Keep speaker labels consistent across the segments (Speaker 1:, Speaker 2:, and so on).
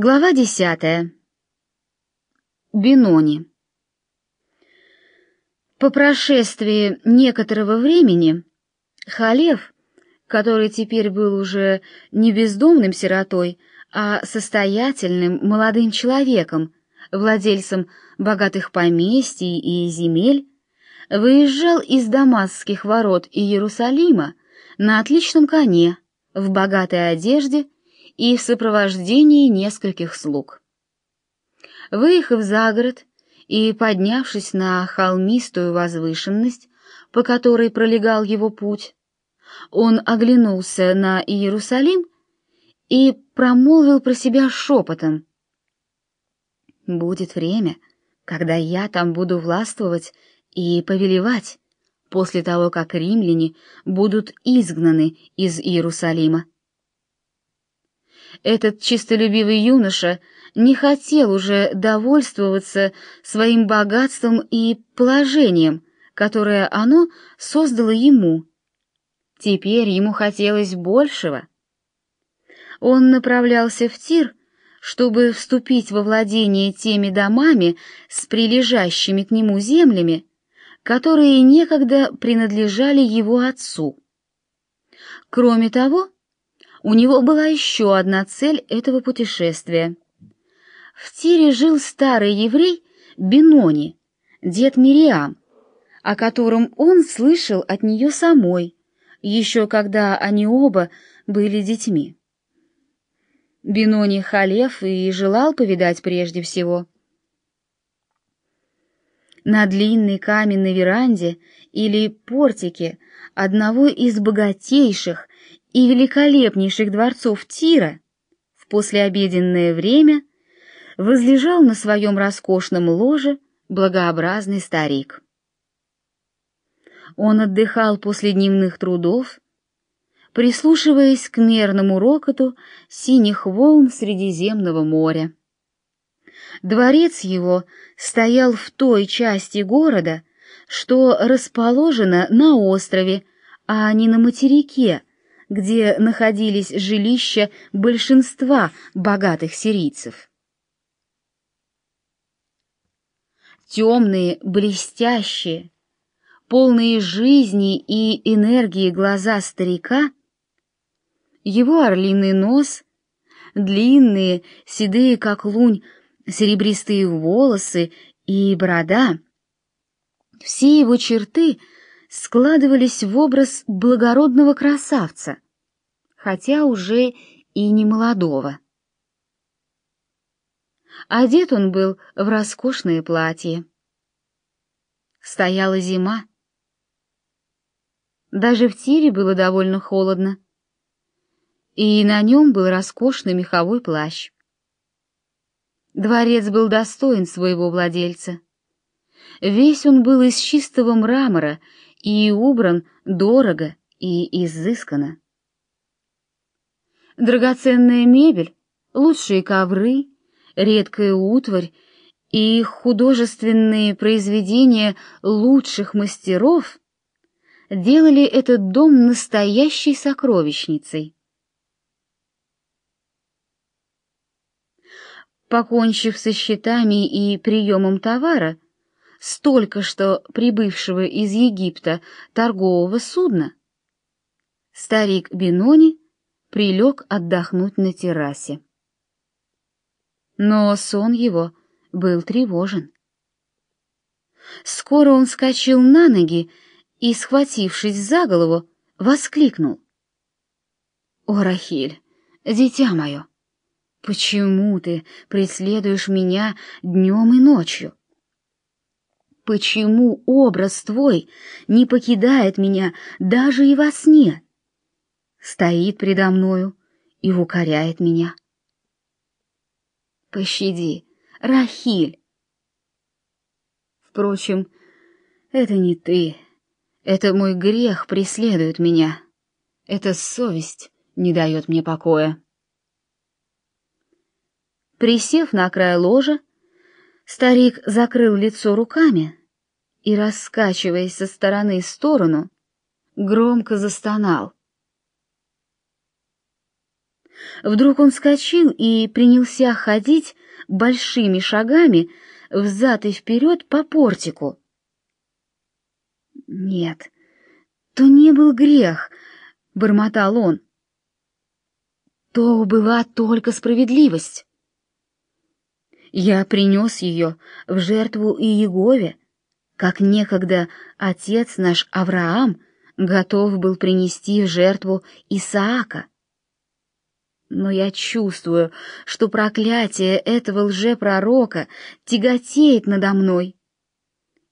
Speaker 1: Глава десятая. Бенони. По прошествии некоторого времени Халев, который теперь был уже не бездомным сиротой, а состоятельным молодым человеком, владельцем богатых поместий и земель, выезжал из Дамасских ворот Иерусалима на отличном коне, в богатой одежде и в сопровождении нескольких слуг. Выехав за город и поднявшись на холмистую возвышенность, по которой пролегал его путь, он оглянулся на Иерусалим и промолвил про себя шепотом. «Будет время, когда я там буду властвовать и повелевать, после того, как римляне будут изгнаны из Иерусалима. Этот чистолюбивый юноша не хотел уже довольствоваться своим богатством и положением, которое оно создало ему. Теперь ему хотелось большего. Он направлялся в Тир, чтобы вступить во владение теми домами с прилежащими к нему землями, которые некогда принадлежали его отцу. Кроме того, у него была еще одна цель этого путешествия. В Тире жил старый еврей Бенони, дед Мириам, о котором он слышал от нее самой, еще когда они оба были детьми. Бенони Халев и желал повидать прежде всего. На длинной каменной веранде или портике одного из богатейших и великолепнейших дворцов Тира в послеобеденное время возлежал на своем роскошном ложе благообразный старик. Он отдыхал после дневных трудов, прислушиваясь к мерному рокоту синих волн Средиземного моря. Дворец его стоял в той части города, что расположена на острове, а не на материке, где находились жилища большинства богатых сирийцев. Темные, блестящие, полные жизни и энергии глаза старика, его орлиный нос, длинные, седые, как лунь, серебристые волосы и борода, все его черты — складывались в образ благородного красавца, хотя уже и не молодого. Одет он был в роскошное платье. Стояла зима. Даже в тире было довольно холодно, и на нем был роскошный меховой плащ. Дворец был достоин своего владельца. Весь он был из чистого мрамора и убран дорого и изысканно. Драгоценная мебель, лучшие ковры, редкая утварь и художественные произведения лучших мастеров делали этот дом настоящей сокровищницей. Покончив со счетами и приемом товара, столько что прибывшего из Египта торгового судна, старик Бинони прилег отдохнуть на террасе. Но сон его был тревожен. Скоро он скочил на ноги и, схватившись за голову, воскликнул. «О, Рахиль, дитя мое, почему ты преследуешь меня днем и ночью? Почему образ твой не покидает меня даже и во сне? Стоит предо мною и укоряет меня. Пощади, Рахиль. Впрочем, это не ты. Это мой грех преследует меня. Эта совесть не дает мне покоя. Присев на край ложа, старик закрыл лицо руками и, раскачиваясь со стороны в сторону, громко застонал. Вдруг он вскочил и принялся ходить большими шагами взад и вперед по портику. «Нет, то не был грех», — бормотал он. «То была только справедливость. Я принес ее в жертву Иегове, как некогда отец наш Авраам готов был принести в жертву Исаака. Но я чувствую, что проклятие этого лжепророка тяготеет надо мной.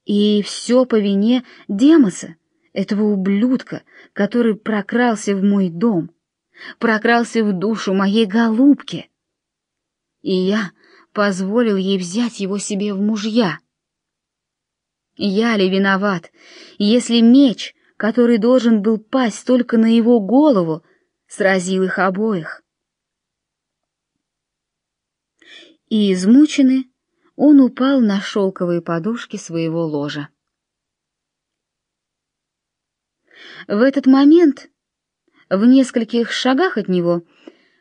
Speaker 1: И все по вине Демоса, этого ублюдка, который прокрался в мой дом, прокрался в душу моей голубки. И я позволил ей взять его себе в мужья. Я ли виноват, если меч, который должен был пасть только на его голову, сразил их обоих? И измученный, он упал на шелковые подушки своего ложа. В этот момент в нескольких шагах от него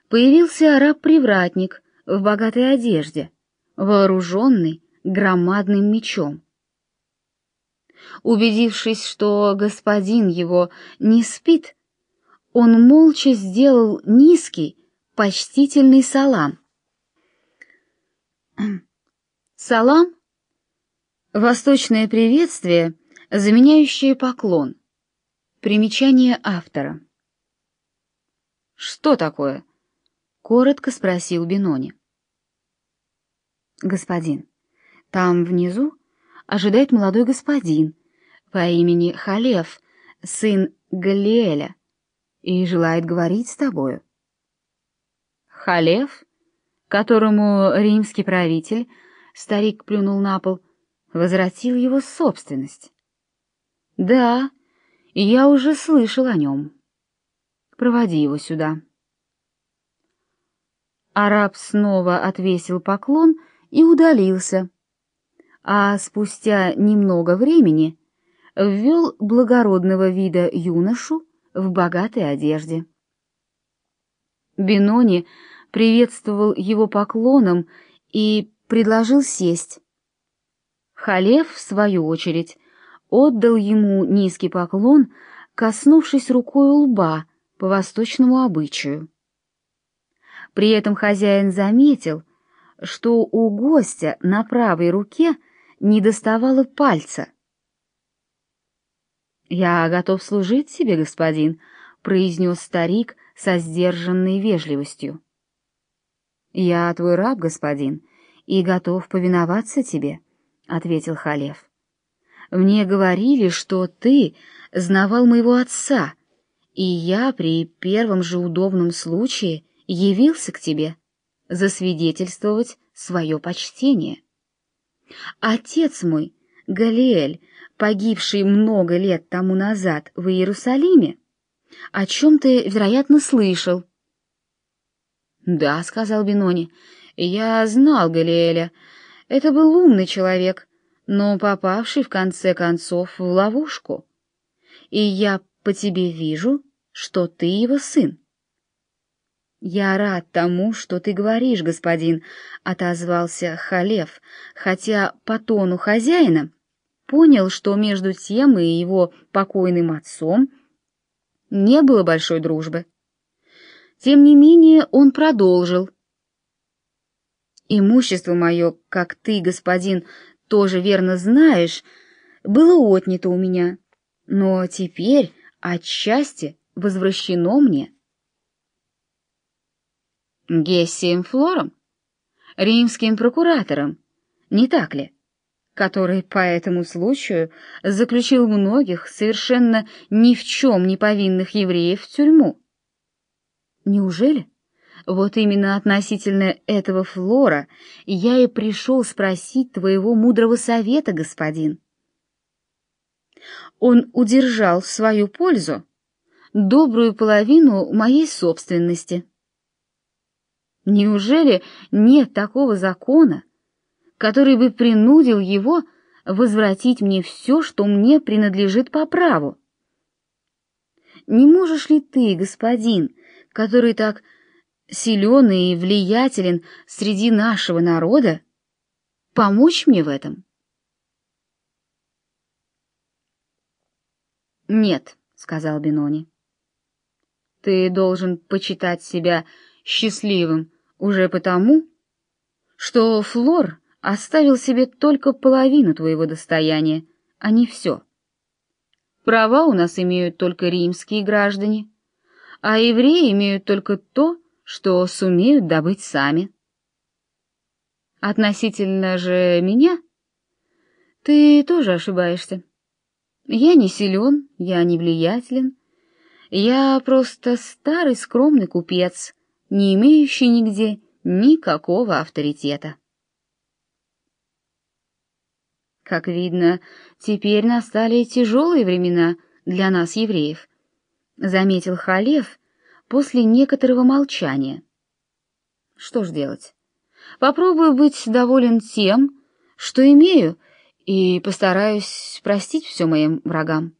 Speaker 1: появился раб-привратник в богатой одежде, вооруженный громадным мечом. Убедившись, что господин его не спит, он молча сделал низкий, почтительный салам. Салам — восточное приветствие, заменяющее поклон. Примечание автора. «Что такое?» — коротко спросил Бинони. «Господин, там внизу ожидает молодой господин по имени Халев, сын Галиэля, и желает говорить с тобою». «Халев, которому римский правитель, старик плюнул на пол, возвратил его собственность?» «Да, я уже слышал о нем. Проводи его сюда». Араб снова отвесил поклон и удалился, а спустя немного времени ввел благородного вида юношу в богатой одежде. Бинони приветствовал его поклоном и предложил сесть. Халев, в свою очередь, отдал ему низкий поклон, коснувшись рукой лба по восточному обычаю. При этом хозяин заметил, что у гостя на правой руке не доставало пальца. «Я готов служить себе, господин», — произнес старик со сдержанной вежливостью. «Я твой раб, господин, и готов повиноваться тебе», — ответил Халев. «Мне говорили, что ты знавал моего отца, и я при первом же удобном случае явился к тебе» засвидетельствовать свое почтение. Отец мой, Галиэль, погибший много лет тому назад в Иерусалиме, о чем ты, вероятно, слышал. «Да», — сказал Бенони, — «я знал Галиэля. Это был умный человек, но попавший в конце концов в ловушку. И я по тебе вижу, что ты его сын». «Я рад тому, что ты говоришь, господин», — отозвался Халев, хотя по тону хозяина понял, что между тем и его покойным отцом не было большой дружбы. Тем не менее он продолжил. «Имущество мое, как ты, господин, тоже верно знаешь, было отнято у меня, но теперь отчасти возвращено мне». Гессием Флором, римским прокуратором, не так ли? который по этому случаю заключил многих совершенно ни в чем не повинных евреев в тюрьму. Неужели? Вот именно относительно этого Флора я и пришел спросить твоего мудрого совета, господин. Он удержал в свою пользу добрую половину моей собственности. Неужели нет такого закона, который бы принудил его возвратить мне все, что мне принадлежит по праву? Не можешь ли ты, господин, который так силен и влиятелен среди нашего народа, помочь мне в этом? Нет, сказал Бенони. Ты должен почитать себя счастливым уже потому, что Флор оставил себе только половину твоего достояния, а не все. Права у нас имеют только римские граждане, а евреи имеют только то, что сумеют добыть сами. Относительно же меня, ты тоже ошибаешься. Я не силен, я не влиятелен, я просто старый скромный купец, не имеющий нигде никакого авторитета. Как видно, теперь настали тяжелые времена для нас, евреев, заметил Халев после некоторого молчания. Что ж делать? Попробую быть доволен тем, что имею, и постараюсь простить все моим врагам.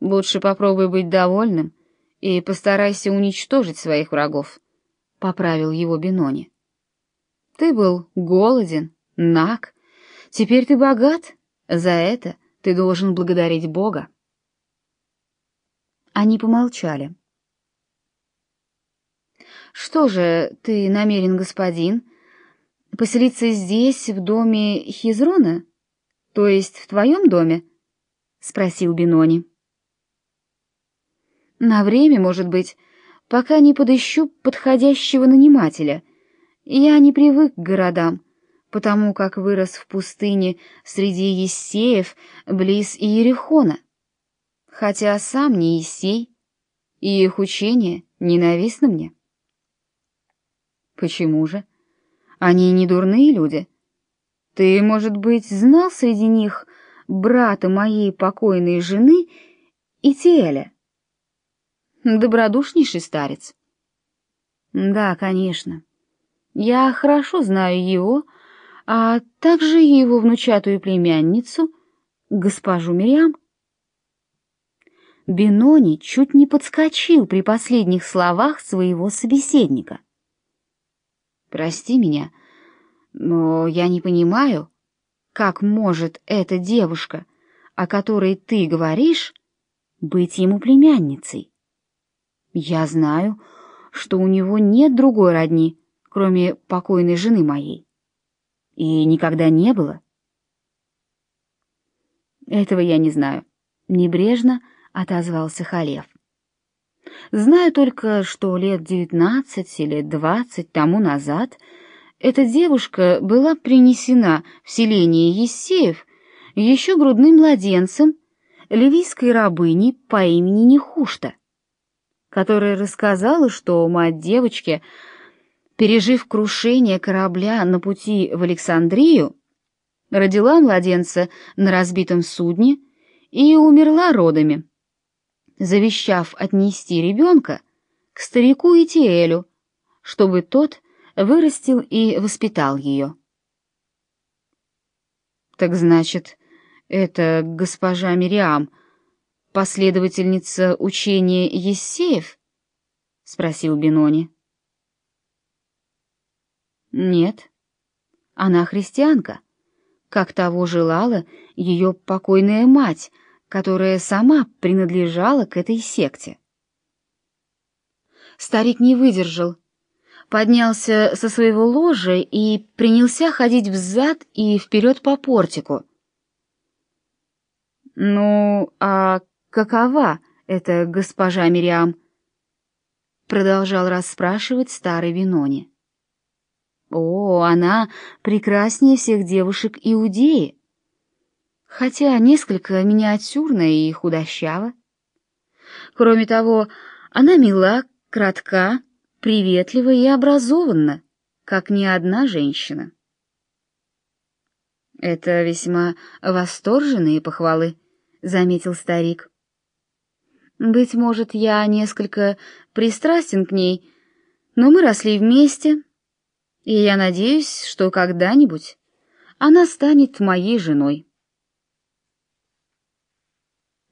Speaker 1: Лучше попробуй быть довольным и постарайся уничтожить своих врагов, — поправил его Бенони. Ты был голоден, наг, теперь ты богат, за это ты должен благодарить Бога. Они помолчали. Что же, ты намерен, господин, поселиться здесь, в доме Хизрона? То есть в твоем доме? спросил Бинони. На время, может быть, пока не подыщу подходящего нанимателя. Я не привык к городам, потому как вырос в пустыне среди Ессеев близ Иерихона. Хотя сам не Ессей, и их учение ненавистно мне. Почему же? Они не дурные люди. Ты, может быть, знал среди них брата моей покойной жены Итиэля? Добродушнейший старец. Да, конечно. Я хорошо знаю его, а также его внучатую племянницу, госпожу Мириам. Бенони чуть не подскочил при последних словах своего собеседника. Прости меня, но я не понимаю, как может эта девушка, о которой ты говоришь, быть ему племянницей. Я знаю, что у него нет другой родни, кроме покойной жены моей. И никогда не было. Этого я не знаю. Небрежно отозвался Халев. Знаю только, что лет девятнадцать или двадцать тому назад эта девушка была принесена в селение Ессеев еще грудным младенцем ливийской рабыни по имени Нехушта, которая рассказала, что мать девочки, пережив крушение корабля на пути в Александрию, родила младенца на разбитом судне и умерла родами завещав отнести ребенка к старику Итиэлю, чтобы тот вырастил и воспитал ее. Так значит, это госпожа Мириам, последовательница учения Ессеев? спросил Бенони. Нет. Она христианка, как того желала ее покойная мать, которая сама принадлежала к этой секте. Старик не выдержал, поднялся со своего ложа и принялся ходить взад и вперед по портику. «Ну, а какова эта госпожа Мириам?» Продолжал расспрашивать старый Винони. «О, она прекраснее всех девушек Иудеи хотя несколько миниатюрная и худощава. Кроме того, она мила, кратка, приветлива и образованна, как ни одна женщина. Это весьма восторженные похвалы, заметил старик. Быть может, я несколько пристрастен к ней, но мы росли вместе, и я надеюсь, что когда-нибудь она станет моей женой.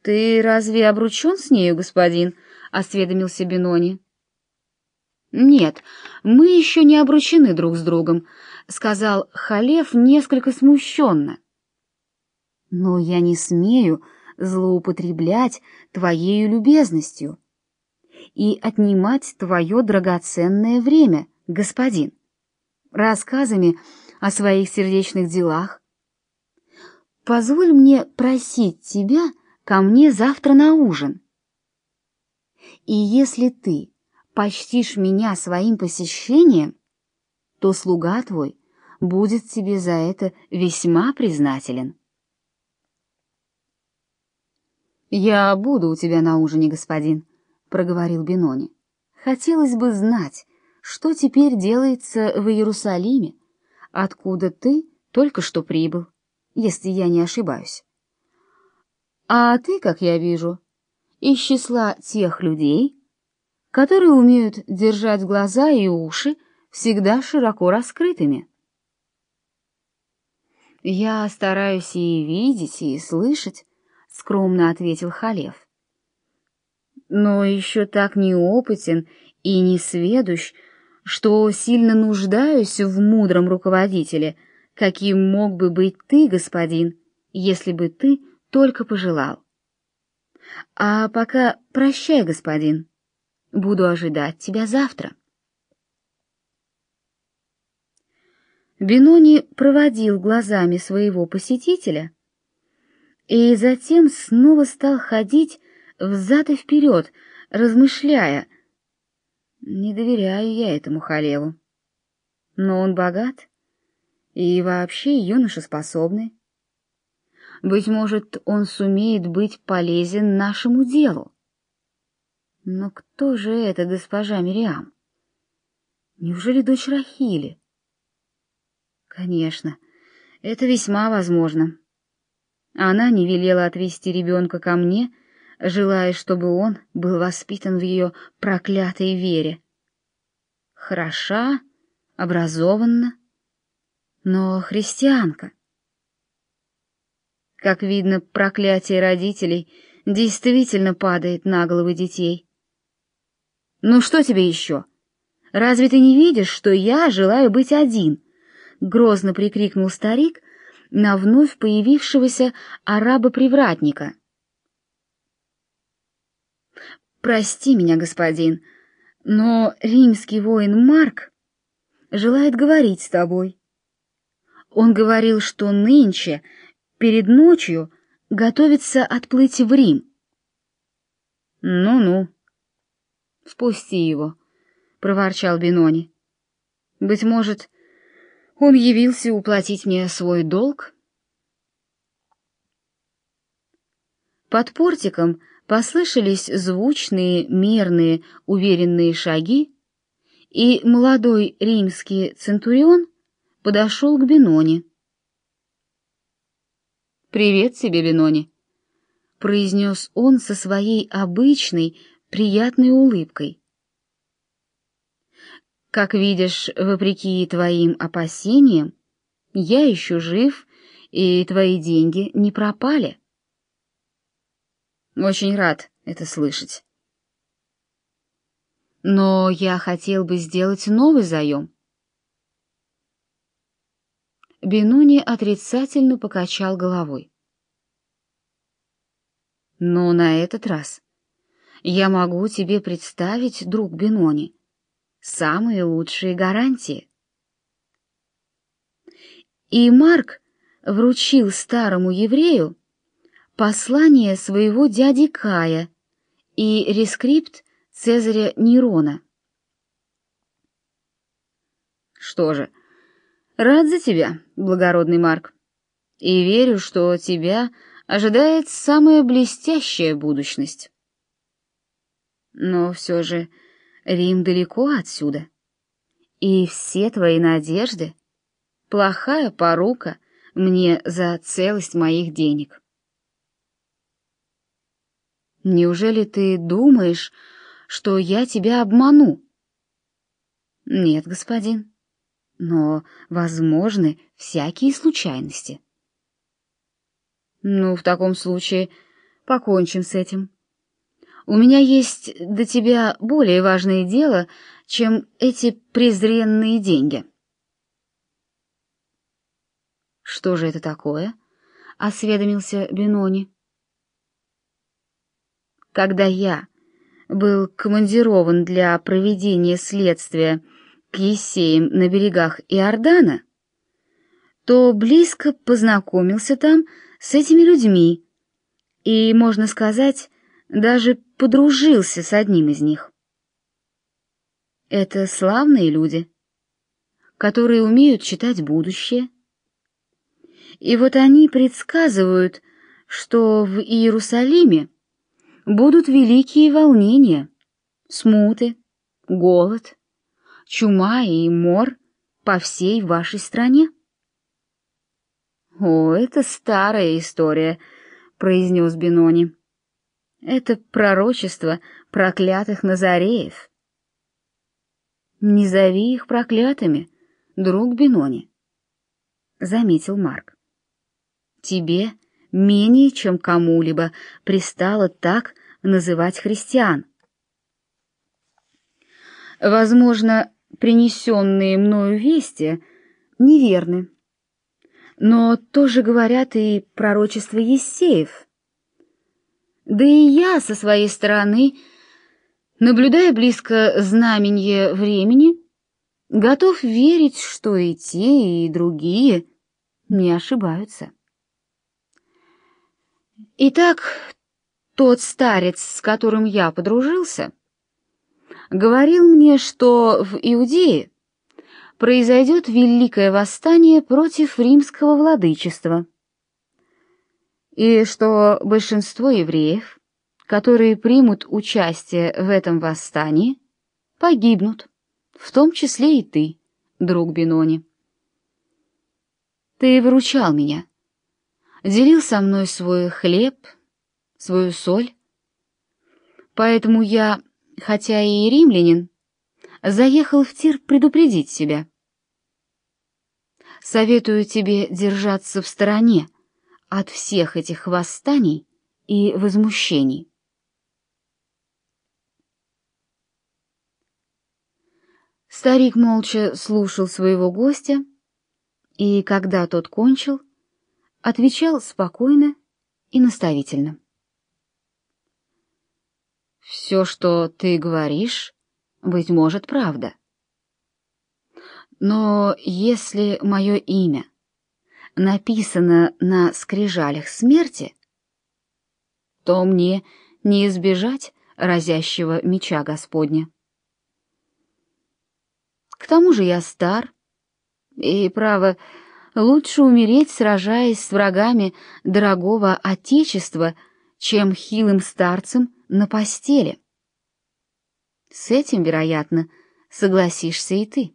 Speaker 1: «Ты разве обручен с нею, господин?» — осведомился Бенони. Нет, мы еще не обручены друг с другом, сказал Халев несколько смущенно. Но я не смею злоупотреблять твоей любезностью и отнимать твое драгоценное время, господин, рассказами о своих сердечных делах. Позволь мне просить тебя ко мне завтра на ужин. И если ты почтишь меня своим посещением, то слуга твой будет тебе за это весьма признателен. Я буду у тебя на ужине, господин, проговорил Бенони. Хотелось бы знать, что теперь делается в Иерусалиме, откуда ты только что прибыл, если я не ошибаюсь. А ты, как я вижу, из числа тех людей, которые умеют держать глаза и уши всегда широко раскрытыми. Я стараюсь и видеть, и слышать, скромно ответил Халев. Но еще так неопытен и не сведущ, что сильно нуждаюсь в мудром руководителе, каким мог бы быть ты, господин, если бы ты только пожелал. А пока прощай, господин. Буду ожидать тебя завтра. Бенони проводил глазами своего посетителя и затем снова стал ходить взад и вперед, размышляя. Не доверяю я этому халеву. Но он богат и вообще юноша способный. Быть может, он сумеет быть полезен нашему делу. Но кто же эта госпожа Мириам? Неужели дочь Рахили? Конечно, это весьма возможно. Она не велела отвезти ребенка ко мне, желая, чтобы он был воспитан в ее проклятой вере. Хороша, образованна, но христианка. Как видно, проклятие родителей действительно падает на головы детей. Ну что тебе еще? Разве ты не видишь, что я желаю быть один? Грозно прикрикнул старик на вновь появившегося араба-привратника. Прости меня, господин, но римский воин Марк желает говорить с тобой. Он говорил, что нынче, перед ночью, готовится отплыть в Рим. Ну-ну. Спусти его, проворчал Бинони. Быть может, он явился уплатить мне свой долг? Под портиком послышались звучные, мерные, уверенные шаги, и молодой римский центурион подошел к Бинони. «Привет тебе, Бинони», — произнес он со своей обычной, приятной улыбкой. Как видишь, вопреки твоим опасениям, я еще жив, и твои деньги не пропали. Очень рад это слышать. Но я хотел бы сделать новый заем. Бенуни отрицательно покачал головой. Но на этот раз я могу тебе представить, друг Бенони, самые лучшие гарантии. И Марк вручил старому еврею послание своего дяди Кая и рескрипт Цезаря Нерона. Что же, рад за тебя, благородный Марк, и верю, что тебя ожидает самая блестящая будущность. Но все же Рим далеко отсюда, и все твои надежды — плохая порука мне за целость моих денег. Неужели ты думаешь, что я тебя обману? Нет, господин, но возможны всякие случайности. Ну, в таком случае покончим с этим. У меня есть до тебя более важное дело, чем эти презренные деньги. Что же это такое? осведомился Бенони. Когда я был командирован для проведения следствия к Есеям на берегах Иордана, то близко познакомился там с этими людьми и, можно сказать, даже подружился с одним из них. Это славные люди, которые умеют читать будущее. И вот они предсказывают, что в Иерусалиме будут великие волнения, смуты, голод, чума и мор по всей вашей стране. «О, это старая история», — произнес Бенони. «Это пророчество проклятых Назареев». «Не зови их проклятыми, друг Бенони», — заметил Марк. «Тебе менее чем кому-либо пристало так называть христиан. Возможно, принесенные мною вести неверны, но тоже говорят и пророчества Ессеев. Да и я со своей стороны, наблюдая близко знаменье времени, готов верить, что и те, и другие не ошибаются. Итак, тот старец, с которым я подружился, говорил мне, что в Иудее произойдет великое восстание против римского владычества, и что большинство евреев, которые примут участие в этом восстании, погибнут, в том числе и ты, друг Бенони. Ты выручал меня, делил со мной свой хлеб, свою соль, поэтому я, хотя и римлянин, заехал в Тир предупредить себя. Советую тебе держаться в стороне от всех этих восстаний и возмущений. Старик молча слушал своего гостя, и когда тот кончил, отвечал спокойно и наставительно. «Все, что ты говоришь, быть может, правда. Но если мое имя написано на скрижалях смерти, то мне не избежать разящего меча Господня. К тому же я стар, и, право, лучше умереть, сражаясь с врагами дорогого Отечества, чем хилым старцем на постели. С этим, вероятно, согласишься и ты.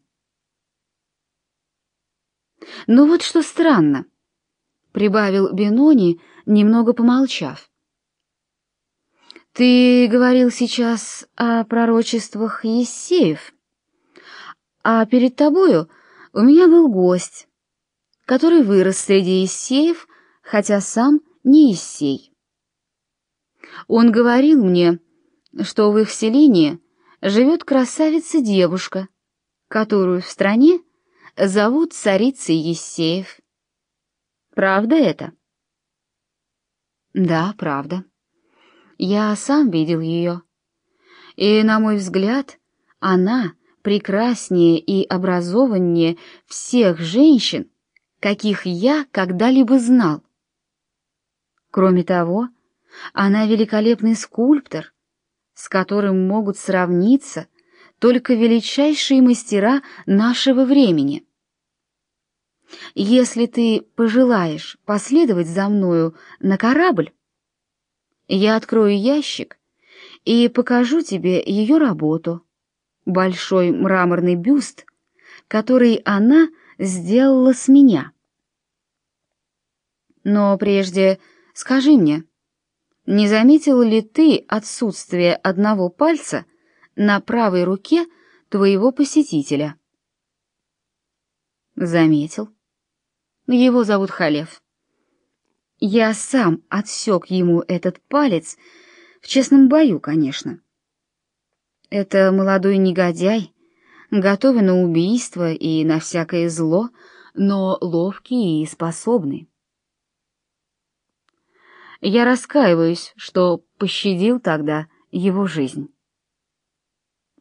Speaker 1: «Ну вот что странно», — прибавил Бенони, немного помолчав. «Ты говорил сейчас о пророчествах Ессеев, а перед тобою у меня был гость, который вырос среди Ессеев, хотя сам не Ессей. Он говорил мне, что в их селении живет красавица-девушка, которую в стране зовут царицей Ессеев. Правда это? Да, правда. Я сам видел ее. И, на мой взгляд, она прекраснее и образованнее всех женщин, каких я когда-либо знал. Кроме того, она великолепный скульптор, с которым могут сравниться только величайшие мастера нашего времени. Если ты пожелаешь последовать за мною на корабль, я открою ящик и покажу тебе ее работу. Большой мраморный бюст, который она сделала с меня. Но прежде скажи мне, не заметил ли ты отсутствие одного пальца на правой руке твоего посетителя? Заметил. Его зовут Халев. Я сам отсек ему этот палец в честном бою, конечно. Это молодой негодяй готовы на убийство и на всякое зло, но ловкие и способны. Я раскаиваюсь, что пощадил тогда его жизнь.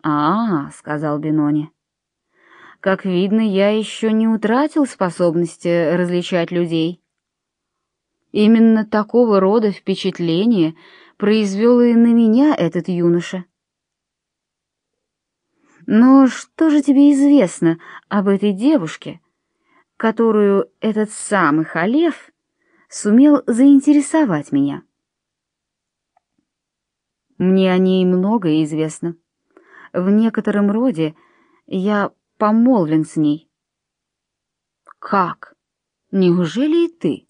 Speaker 1: «А, — сказал Бенони, — как видно, я еще не утратил способности различать людей. Именно такого рода впечатление произвел и на меня этот юноша. Но что же тебе известно об этой девушке, которую этот самый Халев сумел заинтересовать меня? Мне о ней многое известно. В некотором роде я помолвлен с ней. Как? Неужели и ты?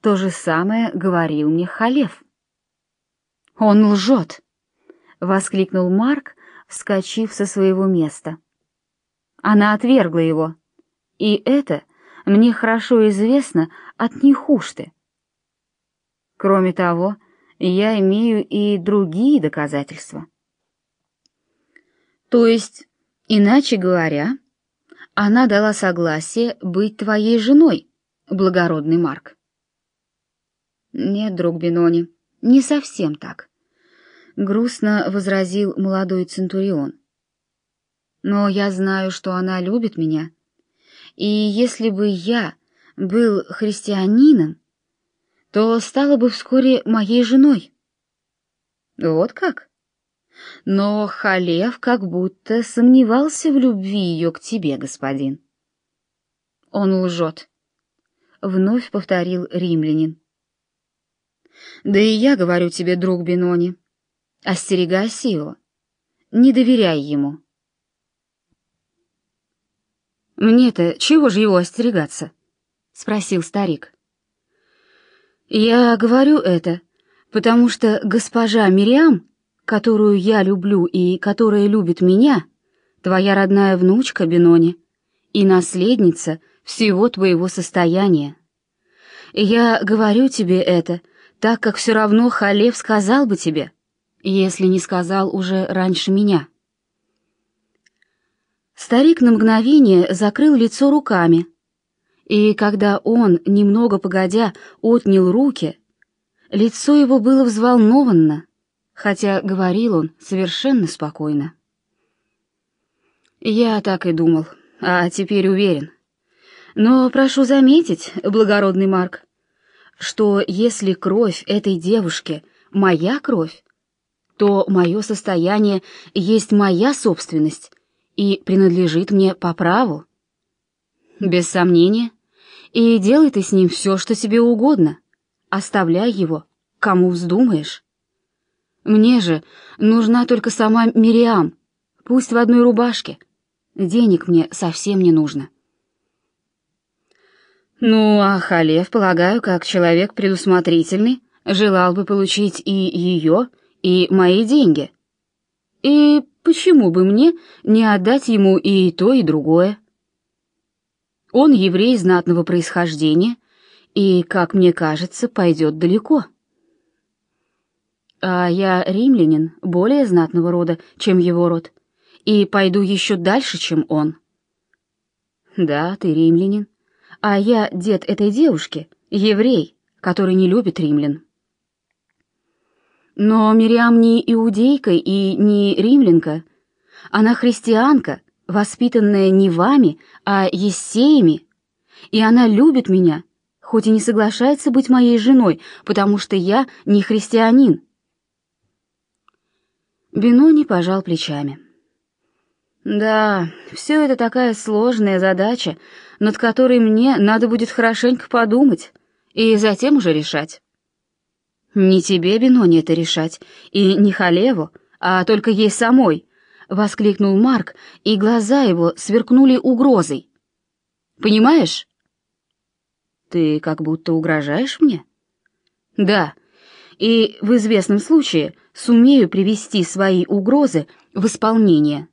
Speaker 1: То же самое говорил мне Халев. Он лжет! воскликнул Марк, вскочив со своего места. Она отвергла его, и это мне хорошо известно от Нихушты. Кроме того, я имею и другие доказательства. То есть, иначе говоря, она дала согласие быть твоей женой, благородный Марк. Нет, друг Бинони, не совсем так, грустно возразил молодой центурион. Но я знаю, что она любит меня, и если бы я был христианином, то стала бы вскоре моей женой. Вот как? Но Халев как будто сомневался в любви ее к тебе, господин. Он лжет, — вновь повторил римлянин. Да и я говорю тебе, друг Бинони, остерегайся его, не доверяй ему. Мне-то чего же его остерегаться? — спросил старик. Я говорю это, потому что госпожа Мириам которую я люблю и которая любит меня, твоя родная внучка Бенони и наследница всего твоего состояния. Я говорю тебе это, так как все равно Халев сказал бы тебе, если не сказал уже раньше меня. Старик на мгновение закрыл лицо руками, и когда он, немного погодя, отнял руки, лицо его было взволнованно, хотя говорил он совершенно спокойно. Я так и думал, а теперь уверен. Но прошу заметить, благородный Марк, что если кровь этой девушки моя кровь, то мое состояние есть моя собственность и принадлежит мне по праву. Без сомнения, и делай ты с ним все, что тебе угодно, оставляй его, кому вздумаешь. Мне же нужна только сама Мириам, пусть в одной рубашке. Денег мне совсем не нужно. Ну, а Халев, полагаю, как человек предусмотрительный, желал бы получить и ее, и мои деньги. И почему бы мне не отдать ему и то, и другое? Он еврей знатного происхождения и, как мне кажется, пойдет далеко. А я римлянин более знатного рода, чем его род, и пойду еще дальше, чем он. Да, ты римлянин, а я дед этой девушки, еврей, который не любит римлян. Но Мириам не иудейка и не римлянка. Она христианка, воспитанная не вами, а Ессеями, и она любит меня, хоть и не соглашается быть моей женой, потому что я не христианин. Бенони пожал плечами. «Да, все это такая сложная задача, над которой мне надо будет хорошенько подумать и затем уже решать». «Не тебе, Бенони, это решать, и не Халеву, а только ей самой», — воскликнул Марк, и глаза его сверкнули угрозой. «Понимаешь?» «Ты как будто угрожаешь мне?» «Да, и в известном случае сумею привести свои угрозы в исполнение.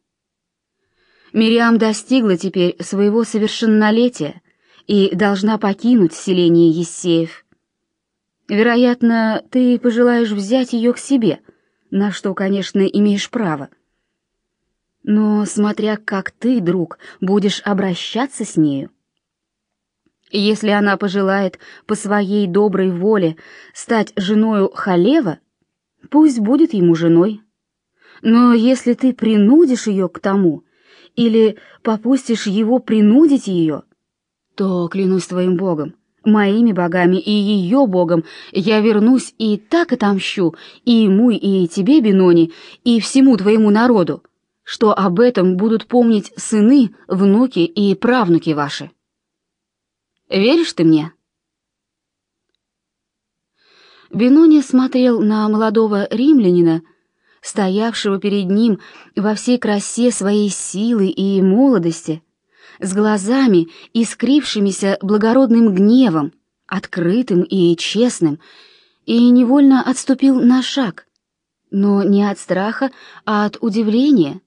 Speaker 1: Мириам достигла теперь своего совершеннолетия и должна покинуть селение Ессеев. Вероятно, ты пожелаешь взять ее к себе, на что, конечно, имеешь право. но смотря как ты, друг, будешь обращаться с нею. Если она пожелает по своей доброй воле стать женою Халева, пусть будет ему женой. Но если ты принудишь ее к тому или попустишь его принудить ее, то, клянусь твоим богом, моими богами и ее богом, я вернусь и так отомщу и ему, и тебе, Бенони, и всему твоему народу, что об этом будут помнить сыны, внуки и правнуки ваши. Веришь ты мне?» Бенони смотрел на молодого римлянина, стоявшего перед ним во всей красе своей силы и молодости, с глазами, искрившимися благородным гневом, открытым и честным, и невольно отступил на шаг, но не от страха, а от удивления.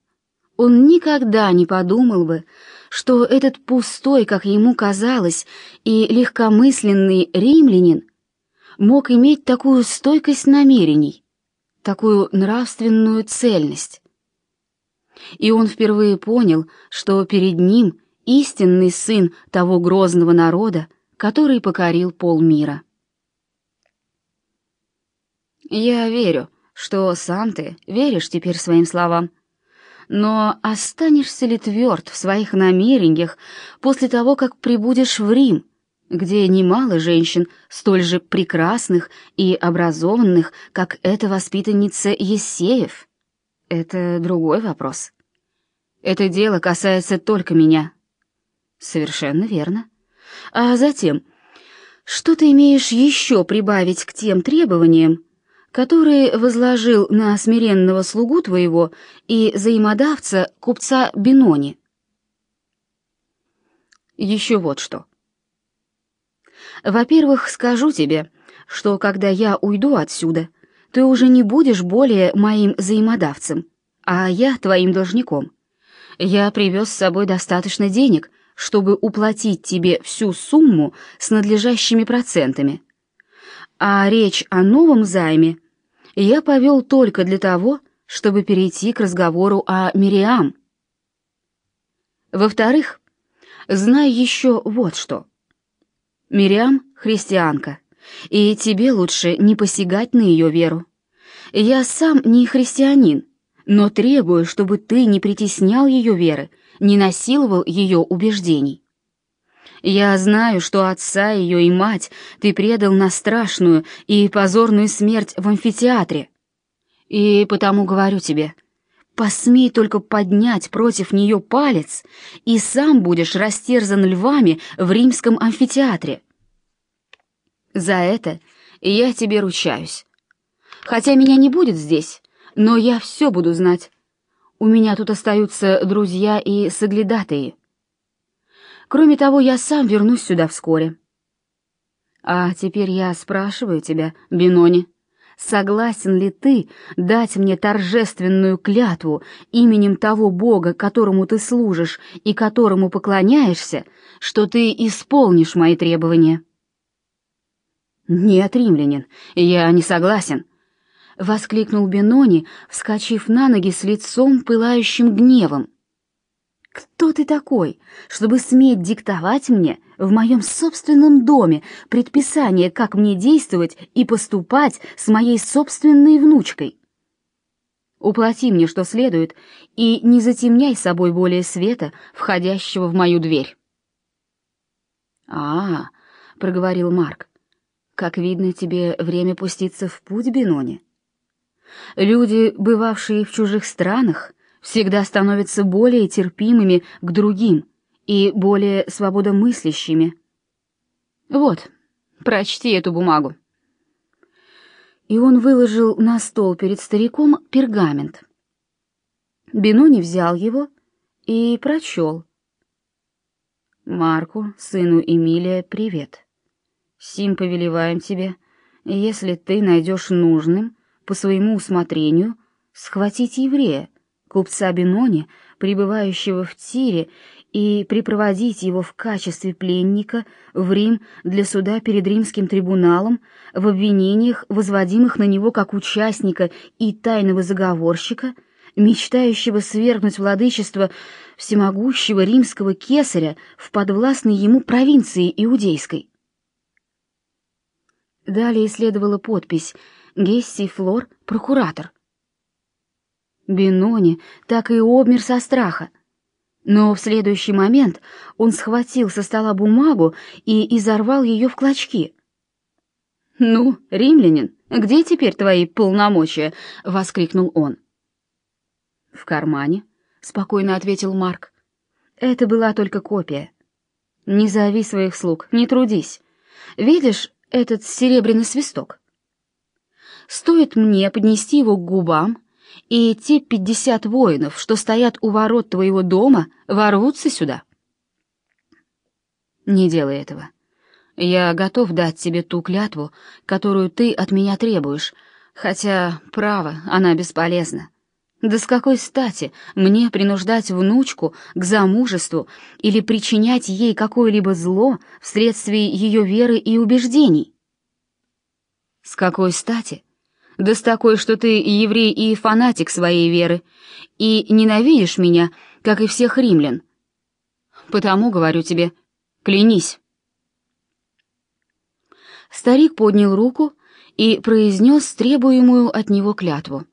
Speaker 1: Он никогда не подумал бы, что этот пустой, как ему казалось, и легкомысленный римлянин мог иметь такую стойкость намерений, такую нравственную цельность. И он впервые понял, что перед ним истинный сын того грозного народа, который покорил полмира. «Я верю, что сам ты веришь теперь своим словам», но останешься ли тверд в своих намерениях после того, как прибудешь в Рим, где немало женщин, столь же прекрасных и образованных, как эта воспитанница Есеев? Это другой вопрос. Это дело касается только меня. Совершенно верно. А затем, что ты имеешь еще прибавить к тем требованиям, который возложил на смиренного слугу твоего и взаимодавца купца Бинони. Еще вот что. Во-первых, скажу тебе, что когда я уйду отсюда, ты уже не будешь более моим взаимодавцем, а я твоим должником. Я привез с собой достаточно денег, чтобы уплатить тебе всю сумму с надлежащими процентами. А речь о новом займе я повел только для того, чтобы перейти к разговору о Мириам. Во-вторых, знай еще вот что. Мириам — христианка, и тебе лучше не посягать на ее веру. Я сам не христианин, но требую, чтобы ты не притеснял ее веры, не насиловал ее убеждений. Я знаю, что отца ее и мать ты предал на страшную и позорную смерть в амфитеатре. И потому говорю тебе, посмей только поднять против нее палец, и сам будешь растерзан львами в римском амфитеатре. За это я тебе ручаюсь. Хотя меня не будет здесь, но я все буду знать. У меня тут остаются друзья и соглядатые. Кроме того, я сам вернусь сюда вскоре. А теперь я спрашиваю тебя, Бинони, согласен ли ты дать мне торжественную клятву именем того Бога, которому ты служишь и которому поклоняешься, что ты исполнишь мои требования? Нет, римлянин, я не согласен, — воскликнул Бинони, вскочив на ноги с лицом, пылающим гневом. Кто ты такой, чтобы сметь диктовать мне в моем собственном доме предписание, как мне действовать и поступать с моей собственной внучкой? Уплати мне, что следует, и не затемняй собой более света, входящего в мою дверь. А, проговорил Марк. Как видно, тебе время пуститься в путь, Бинони. Люди, бывавшие в чужих странах, всегда становятся более терпимыми к другим и более свободомыслящими. Вот, прочти эту бумагу. И он выложил на стол перед стариком пергамент. Бенони взял его и прочел. Марку, сыну Эмилия, привет. Сим повелеваем тебе, если ты найдешь нужным, по своему усмотрению, схватить еврея, купца Бинони, пребывающего в Тире, и припроводить его в качестве пленника в Рим для суда перед римским трибуналом в обвинениях, возводимых на него как участника и тайного заговорщика, мечтающего свергнуть владычество всемогущего римского кесаря в подвластной ему провинции иудейской. Далее следовала подпись «Гесси Флор, прокуратор». Бенони так и обмер со страха. Но в следующий момент он схватил со стола бумагу и изорвал ее в клочки. «Ну, римлянин, где теперь твои полномочия?» — воскликнул он. «В кармане», — спокойно ответил Марк. «Это была только копия. Не зови своих слуг, не трудись. Видишь этот серебряный свисток? Стоит мне поднести его к губам, и те пятьдесят воинов, что стоят у ворот твоего дома, ворвутся сюда. Не делай этого. Я готов дать тебе ту клятву, которую ты от меня требуешь, хотя, право, она бесполезна. Да с какой стати мне принуждать внучку к замужеству или причинять ей какое-либо зло вследствие ее веры и убеждений? С какой стати? Да с такой, что ты еврей и фанатик своей веры, и ненавидишь меня, как и всех римлян. Потому говорю тебе, клянись. Старик поднял руку и произнес требуемую от него клятву.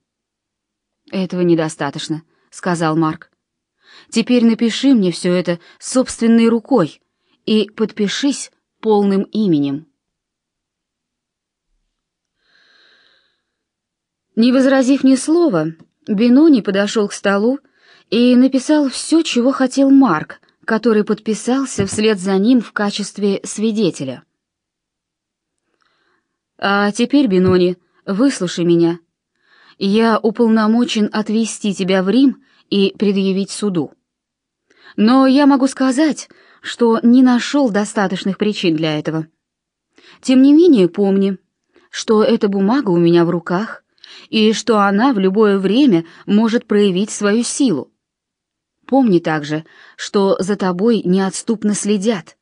Speaker 1: «Этого недостаточно», — сказал Марк. «Теперь напиши мне все это собственной рукой и подпишись полным именем». Не возразив ни слова, Бенони подошел к столу и написал все, чего хотел Марк, который подписался вслед за ним в качестве свидетеля. «А теперь, Бенони, выслушай меня. Я уполномочен отвезти тебя в Рим и предъявить суду. Но я могу сказать, что не нашел достаточных причин для этого. Тем не менее, помни, что эта бумага у меня в руках — и что она в любое время может проявить свою силу. Помни также, что за тобой неотступно следят.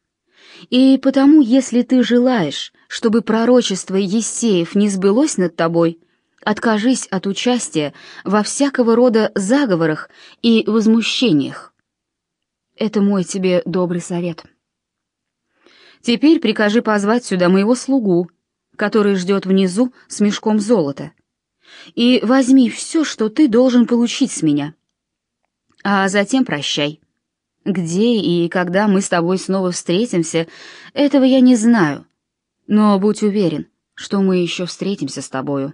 Speaker 1: И потому, если ты желаешь, чтобы пророчество Ессеев не сбылось над тобой, откажись от участия во всякого рода заговорах и возмущениях. Это мой тебе добрый совет. Теперь прикажи позвать сюда моего слугу, который ждет внизу с мешком золота и возьми все, что ты должен получить с меня. А затем прощай. Где и когда мы с тобой снова встретимся, этого я не знаю. Но будь уверен, что мы еще встретимся с тобою.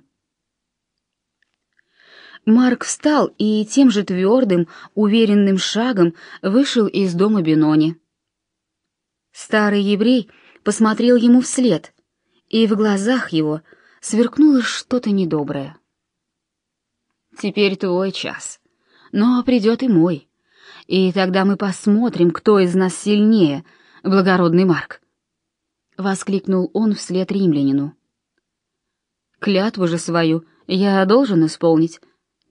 Speaker 1: Марк встал и тем же твердым, уверенным шагом вышел из дома Бенони. Старый еврей посмотрел ему вслед, и в глазах его сверкнуло что-то недоброе. Теперь твой час. Но придет и мой. И тогда мы посмотрим, кто из нас сильнее, благородный Марк. Воскликнул он вслед римлянину. Клятву же свою я должен исполнить.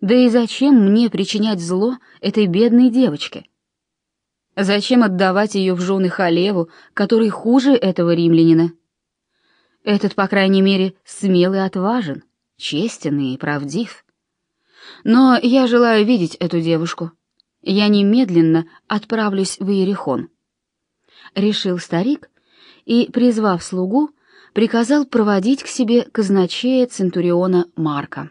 Speaker 1: Да и зачем мне причинять зло этой бедной девочке? Зачем отдавать ее в жены Халеву, который хуже этого римлянина? Этот, по крайней мере, смел и отважен, честен и правдив. Но я желаю видеть эту девушку. Я немедленно отправлюсь в Иерихон. Решил старик и, призвав слугу, приказал проводить к себе казначея Центуриона Марка.